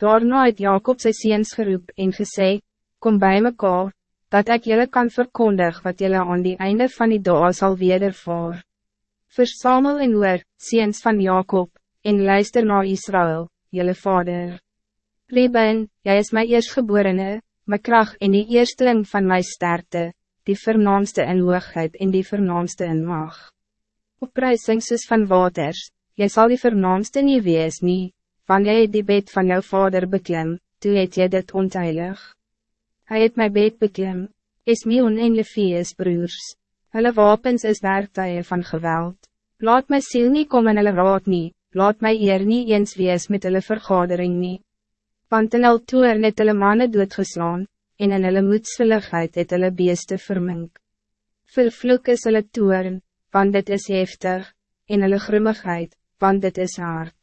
Daarna het Jacob sy seens geroep en gesê, kom bij mekaar, dat ik jullie kan verkondig wat jullie aan die einde van die dag zal wedervaar. Versamel en hoor, seens van Jacob, en luister naar Israël, jullie vader. Reben, jij is mijn eerstgeborene, mijn kracht en die eersteling van mijn sterkte, die vernaamste in hoogheid en die vernaamste in mag. Op prijsingses van waters, jy zal die vernaamste nie wees nie, wanneer jy die bed van jouw vader beklim, toe het jy dit onteilig. Hij het my bed beklim, Esmion en Levies broers, hulle wapens is werktuie van geweld. Laat my siel nie kom in hulle raad nie, laat my eer nie eens wees met hulle vergadering nie. Want in hulle toer het hulle manne doodgeslaan, en in hulle moedsvulligheid het hulle beeste vermink. Vervloek is hulle toern, want dit is heftig, en hulle grimmigheid, want dit is hard.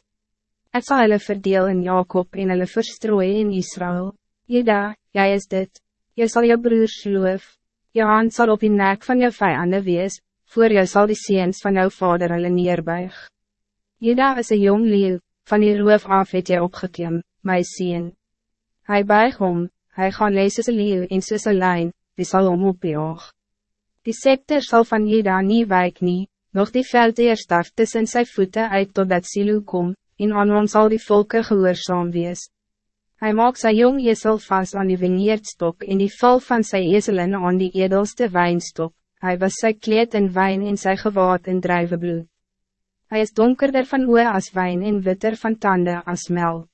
Het zal hulle verdeel in Jacob en hulle verstrooi in Israël. Jeda, jij is dit. Je zal je broers loof. Je hand zal op je nek van je vijanden wees, voor je zal die seens van jouw vader hulle neerbuig. Jeda is een jong leeuw, van die roof af het jy opgekiem, my seen. Hij buig om, hij gaan lees soos een leeuw en soos een lijn, die zal om opjaag. Die scepter zal van Jeda nie wijk nie, nog die veldheer staf tussen sy voeten uit totdat Silo kom, en aan hom sal die volke gehoorzaam wees. Hij maakt sy jong esel vast aan die vineerdstok en die val van sy eselen aan die edelste wijnstok, hij was sy kleed in wijn en sy gewaad in druivenbloed. Hij is donkerder van oe as wijn en witter van tanden as melk.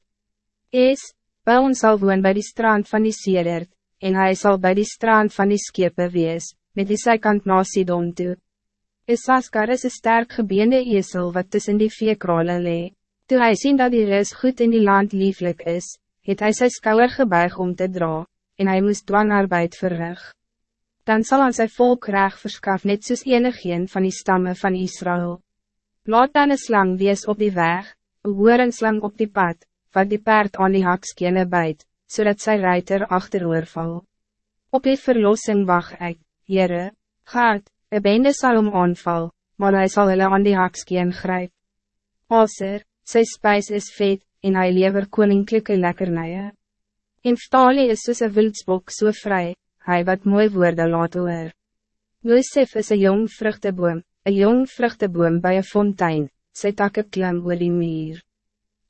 Es, Bij ons zal woon bij die strand van die Sedert, en hij zal bij die strand van die skepe wees, met die zijkant na Sidon toe. Isaskar is een sterk gebeende esel wat tussen die vier krale lee. Toe hy sien dat die ris goed in die land lieflik is, het hy sy skouwer gebuig om te dra, en hij moest dwangarbeid verrig. Dan zal aan sy volk reg verskaf net soos enigeen van die stammen van Israël. Laat dan een slang wees op die weg, een hoorenslang op die pad, wat die paard aan die hakskene bijt, zodat sy ruiter achteroor val. Op die verlossing wacht ek, Heere, gaat, een bende sal om aanval, maar hij zal hulle aan die hakskeen grijp. Aser, sy spijs is vet, en hy lever koninklijke lekkernijen. En Ftali is soos een wildsbok so vrij, hij wat mooi woorde laat hoor. Josef is een jong vruchteboom, een jong vruchteboom bij een fontein, sy takke klim oor die muur.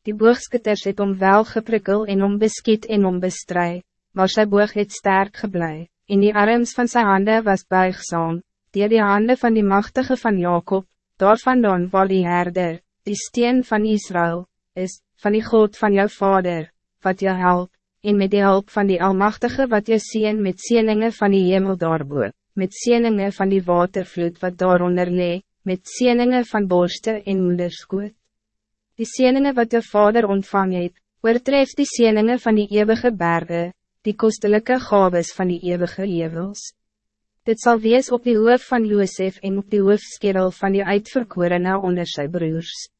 Die boogskutters het om wel geprikkel en om beskiet en om bestry, maar sy boog het sterk geblei, en die arms van zijn handen was buigzaam, die die handen van die machtige van Jacob, daarvandaan waar die herder, die steen van Israël, is, van die God van jouw vader, wat jou help, en met die hulp van die Almachtige wat jou sien met sieningen van die hemel daarboe, met sieningen van die watervloed wat daaronder lee, met sieningen van borste en moederskoot. Die sieningen wat je vader ontvang het, oortref die sieningen van die eeuwige bergen, die kostelijke gaves van die eeuwige levels. Dit zal wees op die hoof van Josef en op die hoofskerel van die uitverkorene onder sy broers.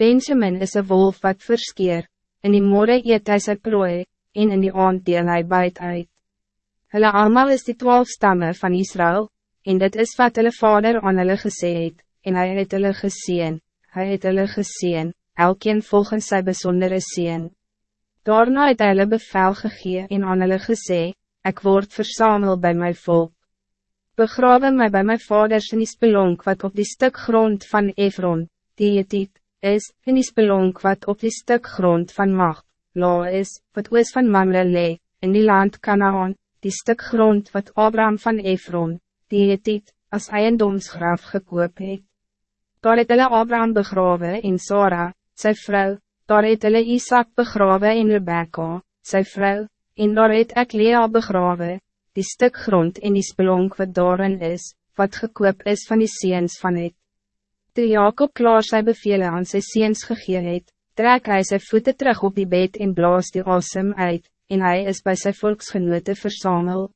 Benjamin is een wolf wat verskeer, in die morgen eet hy sy prooi, en in die aand deel hy buit uit. Hulle allemaal is die twaalf stammen van Israël, en dit is wat hulle vader aan hulle gesê het, en hy het hulle geseen, hy het hulle geseen, elkeen volgens zijn bijzondere zin. Daarna het hulle bevel gegee en aan hulle gesê, ek word versamel bij mijn volk. Begrawe mij bij mijn vaders in die spelonk wat op die stuk grond van Efron, die het dit, is, in die spelonk wat op die stuk grond van Mag, La is, wat oos van Mamre le, in die land Canaan, die stuk grond wat Abraham van Efron, die het dit, as eiendomsgraaf gekoop het. Daar het hulle Abraham begrawe in Sarah, sy vrou, daar het hulle Isaac begrawe en Rebecca, sy vrou, en daar het ek Lea begrawe, die stuk grond en die spelonk wat daarin is, wat gekoop is van die seens van het. Toe Jacob klaar sy bevele aan sy seens gegee het, trek hy sy voeten terug op die bed en blaas die asem uit, en hij is bij zijn volksgenote verzameld.